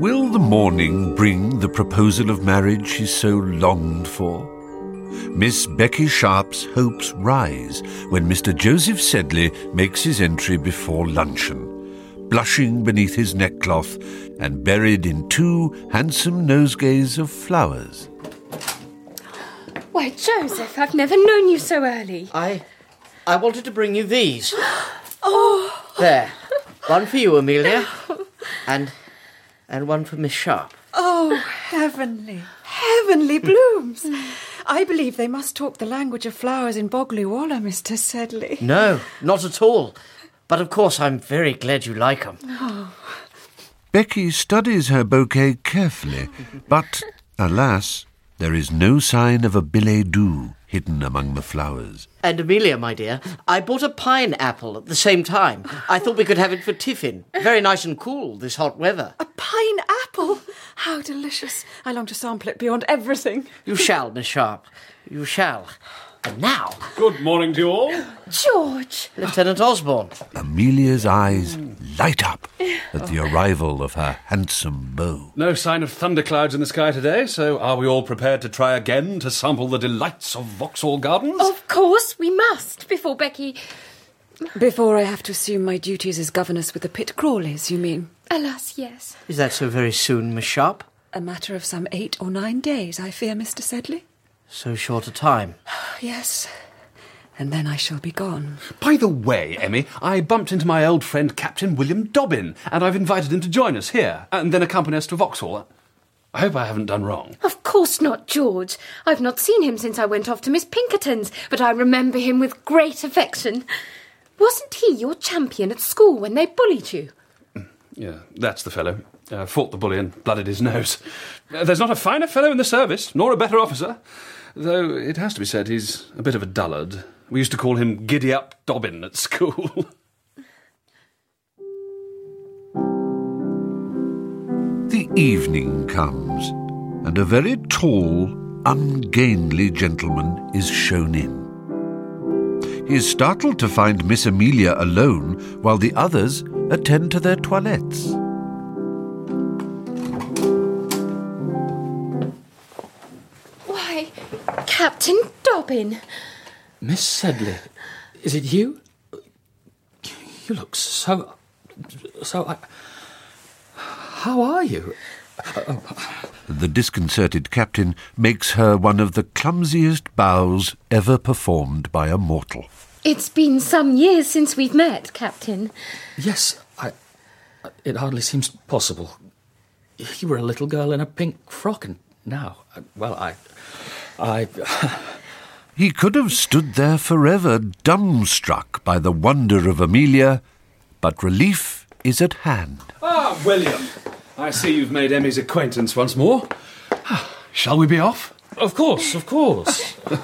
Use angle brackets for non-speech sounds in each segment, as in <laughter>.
Will the morning bring the proposal of marriage she so longed for? Miss Becky Sharp's hopes rise when Mr. Joseph Sedley makes his entry before luncheon, blushing beneath his neckcloth and buried in two handsome nosegays of flowers. Why, Joseph, I've never known you so early. I. I wanted to bring you these. <gasps> oh! There. One for you, Amelia. <laughs> And. And one for Miss Sharp. Oh, heavenly, heavenly blooms. I believe they must talk the language of flowers in Boggley Wollah, Mr. Sedley. No, not at all. But of course, I'm very glad you like them. Oh. Becky studies her bouquet carefully, but, alas, there is no sign of a billet doux hidden among the flowers. And Amelia, my dear, I bought a pineapple at the same time. I thought we could have it for tiffin. Very nice and cool this hot weather. A pineapple? How delicious. I long to sample it beyond everything. You shall, Miss Sharp. You shall. And now, Good morning to you all. George! Lieutenant Osborne. Amelia's eyes light up <laughs> at the arrival of her handsome beau. No sign of thunderclouds in the sky today, so are we all prepared to try again to sample the delights of Vauxhall Gardens? Of course, we must, before Becky. Before I have to assume my duties as governess with the Pitt Crawleys, you mean? Alas, yes. Is that so very soon, Miss Sharp? A matter of some eight or nine days, I fear, Mr. Sedley. So short a time. <sighs> Yes. And then I shall be gone. By the way, Emmy, I bumped into my old friend Captain William Dobbin, and I've invited him to join us here, and then accompany us to Vauxhall. I hope I haven't done wrong. Of course not, George. I've not seen him since I went off to Miss Pinkerton's, but I remember him with great affection. Wasn't he your champion at school when they bullied you? Yeah, that's the fellow. Uh, fought the bully and blooded his nose. Uh, there's not a finer fellow in the service, nor a better officer. Though it has to be said he's a bit of a dullard. We used to call him Giddy Up Dobbin at school. <laughs> The evening comes, and a very tall, ungainly gentleman is shown in. He is startled to find Miss Amelia alone while the others attend to their toilettes. Why, Captain Dobbin. Miss Sedley, is it you? You look so. so. I, how are you? The disconcerted captain makes her one of the clumsiest bows ever performed by a mortal. It's been some years since we've met, Captain. Yes, I. It hardly seems possible. You were a little girl in a pink frock, and now. Uh, well, I. I. He could have stood there forever, dumbstruck by the wonder of Amelia, but relief is at hand. ah, William. I see you've made Emmy's acquaintance once more. Ah, Shall we be off? Of course, of course. <laughs>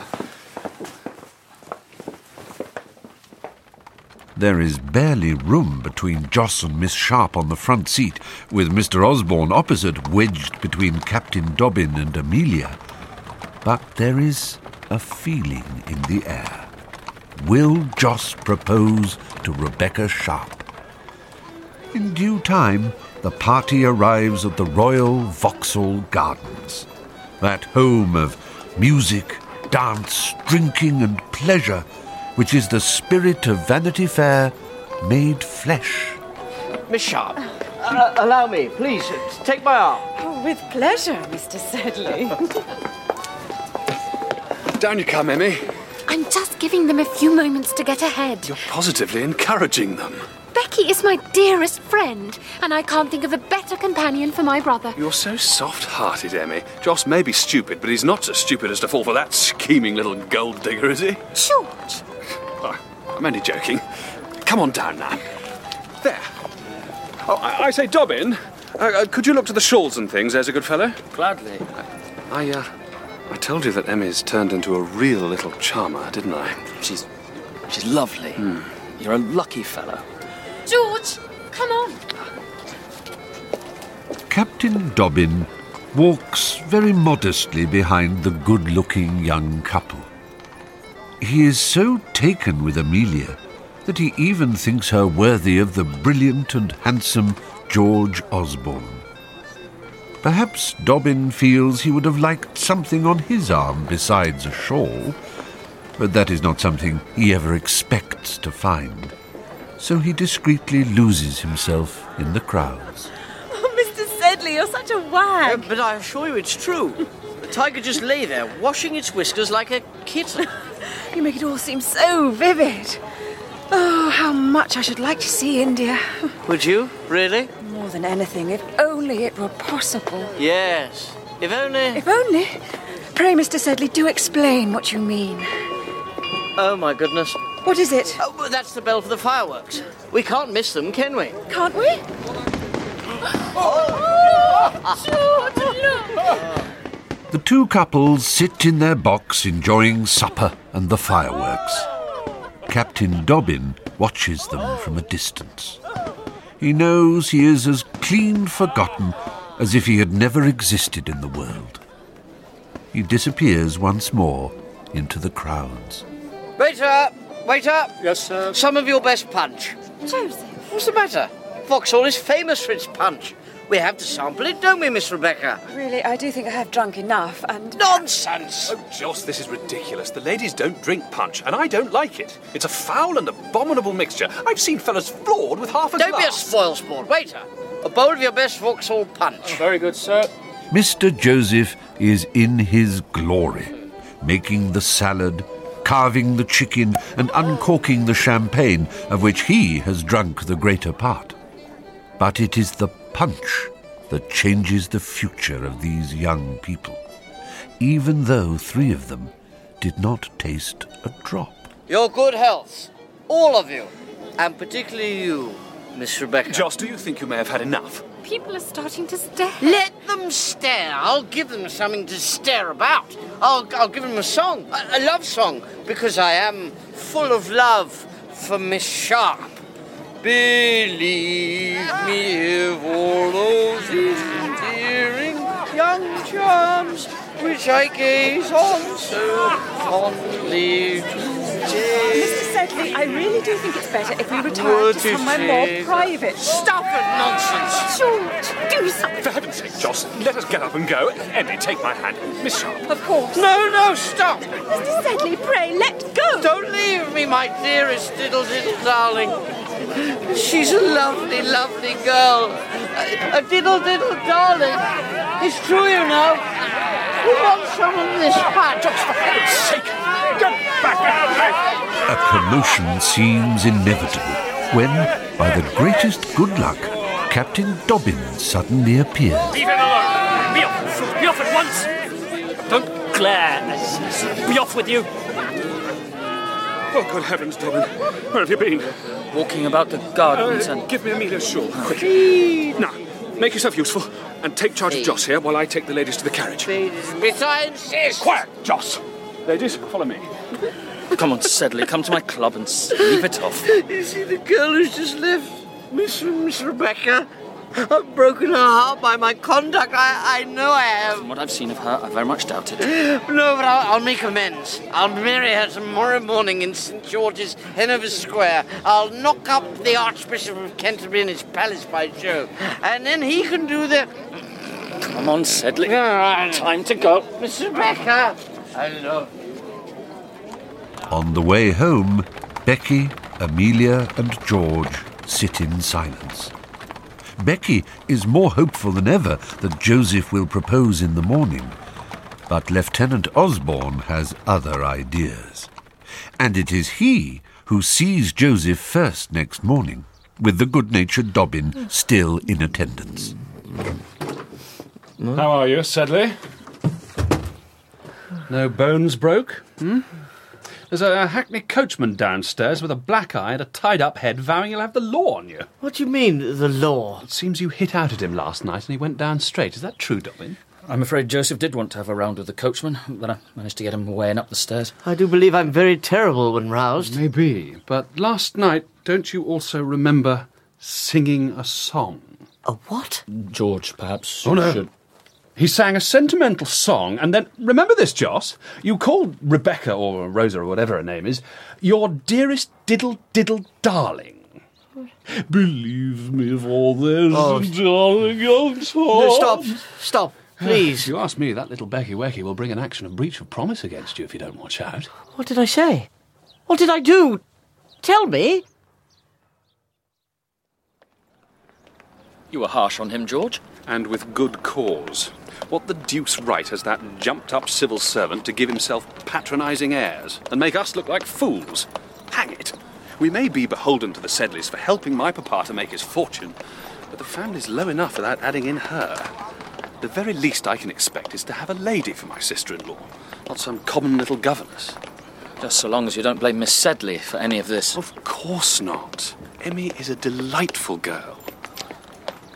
There is barely room between Jos and Miss Sharp on the front seat, with Mr. Osborne opposite, wedged between Captain Dobbin and Amelia. But there is a feeling in the air. Will Jos propose to Rebecca Sharp? In due time, the party arrives at the Royal Vauxhall Gardens, that home of music, dance, drinking, and pleasure, which is the spirit of Vanity Fair made flesh. Miss Sharp, uh, allow me, please, take my arm. Oh, with pleasure, Mr. Sedley. <laughs> Down you come, Emmy. I'm just giving them a few moments to get ahead. You're positively encouraging them. Becky is my dearest friend, and I can't think of a better companion for my brother. You're so soft hearted, Emmy. Jos may be stupid, but he's not so stupid as to fall for that scheming little gold digger, is he? George! Oh, I'm only joking. Come on down now. There. Oh, I, I say, Dobbin, uh, uh, could you look to the shawls and things? There's a good fellow. Gladly. I, uh, I told you that Emmy's turned into a real little charmer, didn't I? She's. she's lovely. Hmm. You're a lucky fellow. George, come on. Captain Dobbin walks very modestly behind the good looking young couple. He is so taken with Amelia that he even thinks her worthy of the brilliant and handsome George Osborne. Perhaps Dobbin feels he would have liked something on his arm besides a shawl, but that is not something he ever expects to find. So he discreetly loses himself in the crowds. Oh, Mr. Sedley, you're such a wag. But I assure you it's true. The tiger just lay there, washing its whiskers like a kitten. <laughs> You make it all seem so vivid. Oh, how much I should like to see India. Would you? Really? More than anything, if only it were possible. Yes. If only. If only. Pray, Mr. Sedley, do explain what you mean. Oh my goodness. What is it? Oh, that's the bell for the fireworks. We can't miss them, can we? Can't we? The two couples sit in their box enjoying supper and the fireworks. Captain Dobbin watches them from a distance. He knows he is as clean forgotten as if he had never existed in the world. He disappears once more into the crowds. Waiter! Waiter! Yes, sir. Some of your best punch. Joseph. What's the matter? Vauxhall is famous for its punch. We have to sample it, don't we, Miss Rebecca? Really, I do think I have drunk enough, and. Nonsense! Oh, Jos, this is ridiculous. The ladies don't drink punch, and I don't like it. It's a foul and abominable mixture. I've seen fellas floored with half a Don't be a glass. spoilsport. Waiter, a bowl of your best Vauxhall punch. Oh, very good, sir. Mr. Joseph is in his glory, making the salad, carving the chicken, and uncorking the champagne, of which he has drunk the greater part. But it is the punch that changes the future of these young people, even though three of them did not taste a drop. Your good health. All of you. And particularly you, Miss Rebecca. Jos, do you think you may have had enough? People are starting to stare. Let them stare. I'll give them something to stare about. I'll, I'll give them a song, a, a love song, because I am full of love for Miss Sharp. Believe me, if all those endearing young charms which I gaze on so fondly today. I really do think it's better if we retire What to somewhere more private. Stop it, nonsense! George, do something. For heaven's sake, Jos, let us get up and go. Emily, take my hand. Miss Sharp. Of course. No, no, stop! Mr. Sedley, pray, let go. Don't leave me, my dearest diddle diddle darling. She's a lovely, lovely girl. A, a diddle diddle darling. It's true, you know. Who wants some of this punch? For heaven's sake, get back out of here! A commotion seems inevitable when, by the greatest good luck, Captain Dobbin suddenly appears. Leave him alone! Be off! Be off at once! Don't glare! Be off with you! Oh, good heavens, Dobbin. Where have you been? Walking about the gardens Uh, and. give me Amelia's shawl, quick. Now, make yourself useful and take charge of Jos here while I take the ladies to the carriage. Miss, I. Quiet, Jos. Ladies, follow me. Come on, Sedley, come to my club and sleep it off. You see the girl who's just left? Miss, Miss Rebecca? I've broken her heart by my conduct. I, I know I have. From what I've seen of her, I very much doubt it. <gasps> No, but I'll, I'll make amends. I'll marry her tomorrow morning in St. George's, Hanover Square. I'll knock up the Archbishop of Canterbury in his palace by Jove. And then he can do the... Come on, Sedley. Time. Time to go. Miss Rebecca, I love On the way home, Becky, Amelia, and George sit in silence. Becky is more hopeful than ever that Joseph will propose in the morning, but Lieutenant Osborne has other ideas. And it is he who sees Joseph first next morning, with the good natured Dobbin still in attendance. How are you, Sedley? No bones broke? Hmm? There's a hackney coachman downstairs with a black eye and a tied up head vowing he'll have the law on you. What do you mean, the law? It seems you hit out at him last night and he went down straight. Is that true, Dobbin? I'm afraid Joseph did want to have a round with the coachman, but I managed to get him away and up the stairs. I do believe I'm very terrible when roused. Maybe. But last night, don't you also remember singing a song? A what? George, perhaps. Oh, no. Should... He sang a sentimental song, and then, remember this, Jos? You called Rebecca, or Rosa, or whatever her name is, your dearest diddle diddle darling. Believe me, for there's Oh. darling young Tom. No, stop, stop, please. If <sighs> you ask me, that little Becky Wecky will bring an action of breach of promise against you if you don't watch out. What did I say? What did I do? Tell me. You were harsh on him, George. And with good cause. What the deuce right has that jumped up civil servant to give himself patronising airs and make us look like fools? Hang it! We may be beholden to the Sedleys for helping my papa to make his fortune, but the family's low enough without adding in her. The very least I can expect is to have a lady for my sister in law, not some common little governess. Just so long as you don't blame Miss Sedley for any of this. Of course not. Emmy is a delightful girl.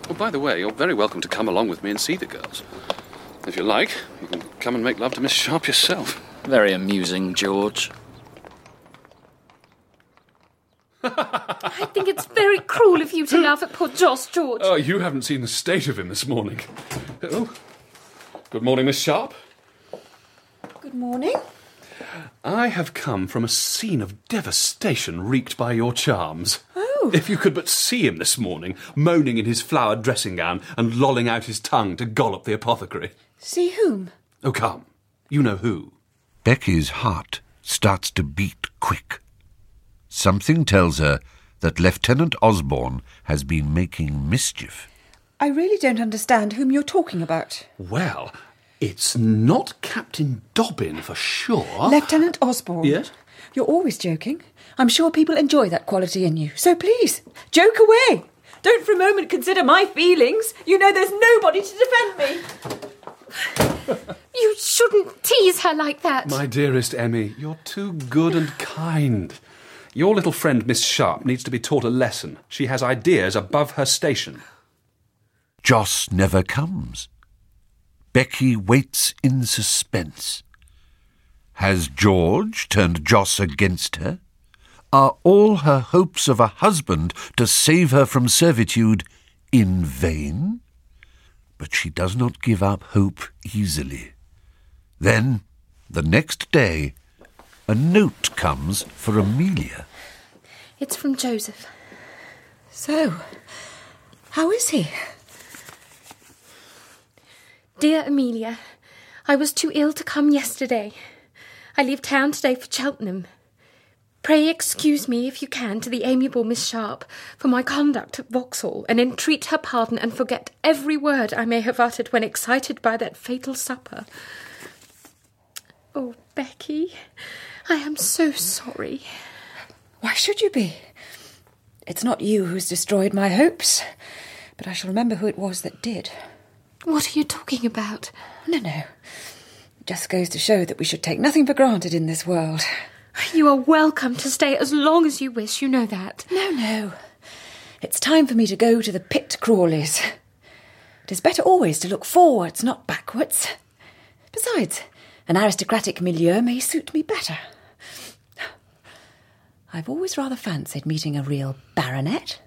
Oh, by the way, you're very welcome to come along with me and see the girls. If you like, you can come and make love to Miss Sharp yourself. Very amusing, George. I think it's very cruel of you to laugh at poor Jos, George. Oh, you haven't seen the state of him this morning. Oh. Good morning, Miss Sharp. Good morning. I have come from a scene of devastation wreaked by your charms. Oh. If you could but see him this morning, moaning in his flowered dressing gown and lolling out his tongue to Gollop the apothecary. See whom? Oh, come. You know who. Becky's heart starts to beat quick. Something tells her that Lieutenant Osborne has been making mischief. I really don't understand whom you're talking about. Well, it's not Captain Dobbin for sure. Lieutenant Osborne. Yes? You're always joking. I'm sure people enjoy that quality in you. So please, joke away. Don't for a moment consider my feelings. You know there's nobody to defend me. You shouldn't tease her like that. My dearest Emmy, you're too good and kind. Your little friend Miss Sharp needs to be taught a lesson. She has ideas above her station. Jos never comes. Becky waits in suspense. Has George turned Jos against her? Are all her hopes of a husband to save her from servitude in vain? But she does not give up hope easily. Then, the next day, a note comes for Amelia. It's from Joseph. So, how is he? Dear Amelia, I was too ill to come yesterday. I leave town today for Cheltenham. Pray excuse me, if you can, to the amiable Miss Sharp for my conduct at Vauxhall, and entreat her pardon and forget every word I may have uttered when excited by that fatal supper. Oh, Becky, I am so sorry. Why should you be? It's not you who's destroyed my hopes, but I shall remember who it was that did. What are you talking about? No, no. It just goes to show that we should take nothing for granted in this world. You are welcome to stay as long as you wish, you know that. No, no. It's time for me to go to the Pitt Crawleys. It is better always to look forwards, not backwards. Besides, an aristocratic milieu may suit me better. I've always rather fancied meeting a real baronet.